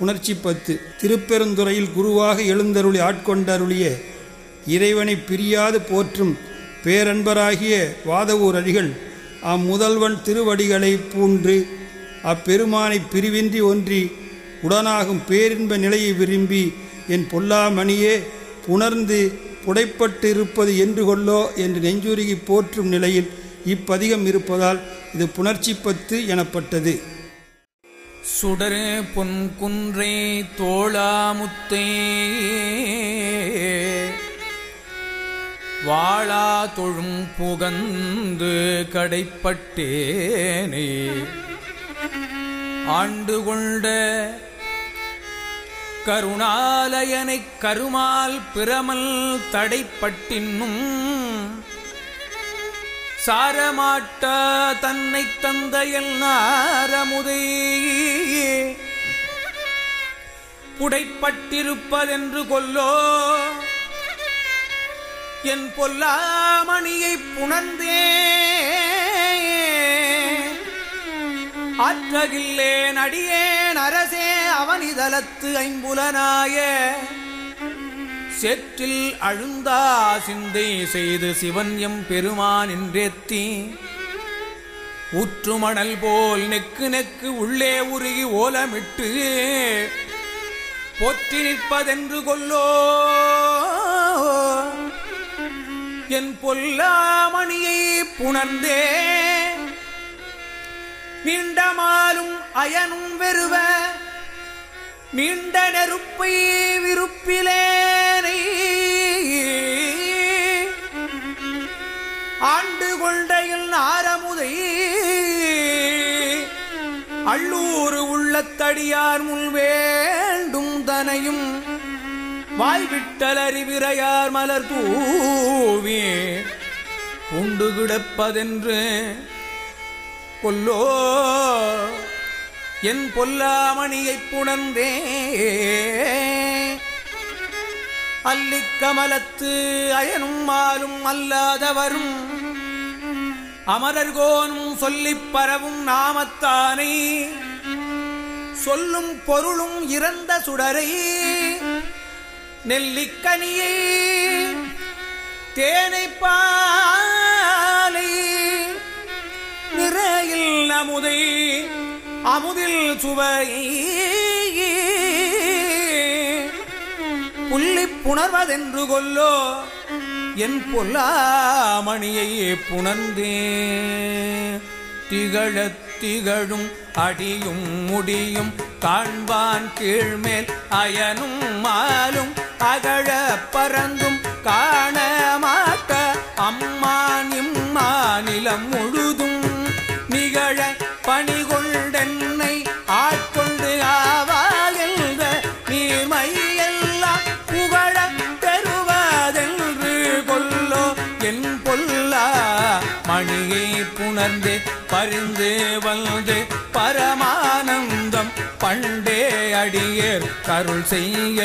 புணர்ச்சி பத்து. திருப்பெருந்துறையில் குருவாக எழுந்தருளி ஆட்கொண்டருளிய இறைவனை பிரியாது போற்றும் பேரன்பராகிய வாதவூர் அடிகள் அம்முதல்வன் திருவடிகளை பூன்று அப்பெருமானை பிரிவின்றி ஒன்றி உடனாகும் பேரின்ப நிலையை விரும்பி என் பொல்லாமணியே புணர்ந்து புடைப்பட்டு இருப்பது என்று கொள்ளோ என்று நெஞ்சுருகி போற்றும் நிலையில் இப்பதிகம் இருப்பதால் இது புணர்ச்சி பத்து எனப்பட்டது. சுடரு பொன்குன்றே தோளாமுத்தே வாழா தொழும் புகந்து கடைப்பட்டேனே. ஆண்டு கொண்ட கருணாலயனைக் கருமால் பிரமல் தடைப்பட்டின்னும் சாரமாட்டா தன்னை தந்தையல் நாரமுதை. புடைப்பட்டிருப்பதென்று கொல்லோ. என் பொல்லாமணியை புணர்ந்தே. ஆற்றகில்லேன் அடியேன் அரசே அவனிதலத்து ஐம்புலனாய. சேற்றில் அழுந்தா சிந்தை செய்து சிவன் எம் பெருமான் என்றேத்தி. ஊற்றுமணல் போல் நெக்கு நெக்கு உள்ளே உருகி ஓலமிட்டு போற்றி நிற்பதென்று கொல்லோ. என் பொல்லாமணியை புணர்ந்தே. நீண்டமாலும் அயனும் வெறுவ. நீண்ட நெருப்பை விருப்பிலே அள்ளூர் முன் வேண்டும் தனையும். வாய்விட்டலறிவிரையார் மலர் தூவி உண்டு கிடப்பதென்று கொல்லோ. என் பொல்லாமணியைப் புணர்ந்தே. அல்லிக்கமலத்து அயனும் மாலும் அல்லாதவரும். அமரர்கோனும் சொல்லிப் பரவும் நாமத்தானை சொல்லும் பொருளும் இறந்த சுடரை நெல்லிக்கனியை தேனை பாலை நிறையில் அமுதை அமுதில் சுவையே புள்ளி புணர்வதென்று கொல்லோ என் பொல்லாமணியை புணர்ந்தே திகழத் திகழும் அடியும் முடியும் காண்பான் கீழ்மேல் அயனும் மாலும் அகழ பறந்தும் காணமாக்க அம்மான் இம்மாநிலம் முழுதும். பரிந்து வந்து பரமானந்தம் பண்டே அடியேர் கருள் செய்ய.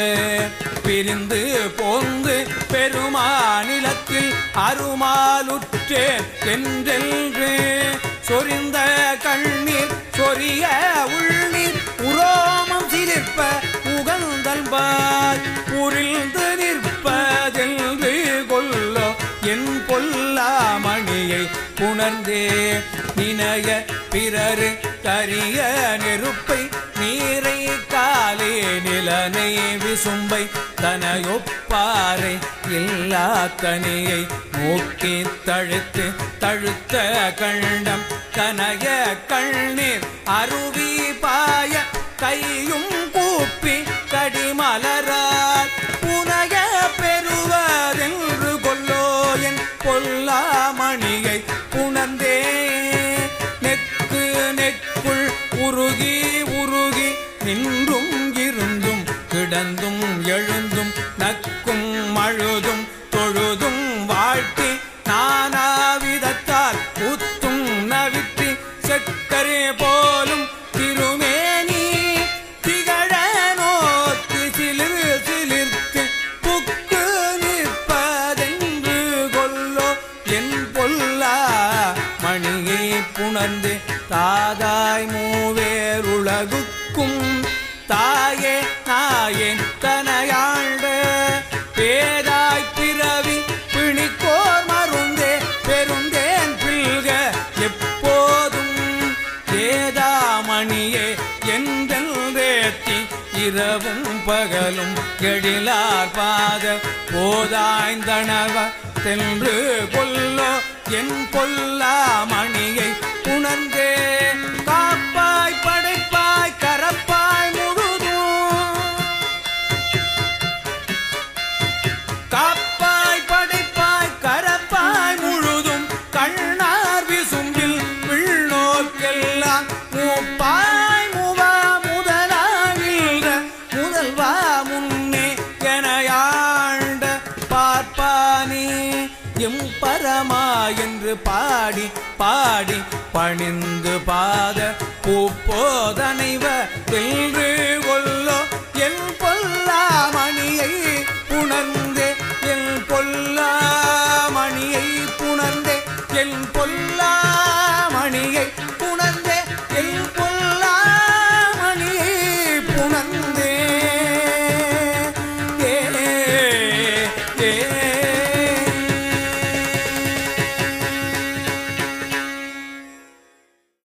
பிரிந்து போந்து பெருமாநிலத்தில் அருமாலுற்றேன் என்றென்று சொரிந்த கண்ணீர் சொரிய உள்நீர் உரோமம் சிரிப்ப உகந்தல்பார் புரிந்து நிற்பதென்று உணர்ந்தே. நினைய பிறரு தரிய நெருப்பை நீரை காலே நிலனை விசும்பை தனையொப்பாரை இல்லா தனியை மூக்கி தழுத்து தழுத்த கண்டம் கனய கண்ணீர் அருவி பாய கையும் கூப்பி கடிமலரால் புனைய பெறுவதென்று கொல்லோ என் பொல்லாமணியை புணர்ந்தே நெக்கு நெக்குள் உருகி உருகி நின்றும் இருந்தும் கிடந்தும் எழுந்தும் நக்கும் அழுதும் உணர்ந்து தாதாய் மூவேருலகுக்கும் தாயே தாயே தனையாண்ட பேதாய் பிறவி பிணிக்கோர் மருந்தே பெருந்தேன் பில்க எப்போதும். ஏதாமணியே எந்தேத்தி இரவும் பகலும் எழிலார் பாத போதாய்ந்தனவ சென்று கொல்லோ. என் கொல்லா மணியை உணர்ந்தே. காப்பாய் படைப்பாய் கரப்பாய் முழுதும். காப்பாய் படைப்பாய் கரப்பாய் முழுதும். கண்ணா எம் பரமா என்று பாடி பாடி பணிந்து பாத பூப்போதனைவ வென்று கொள்ளோ என் பொல்லா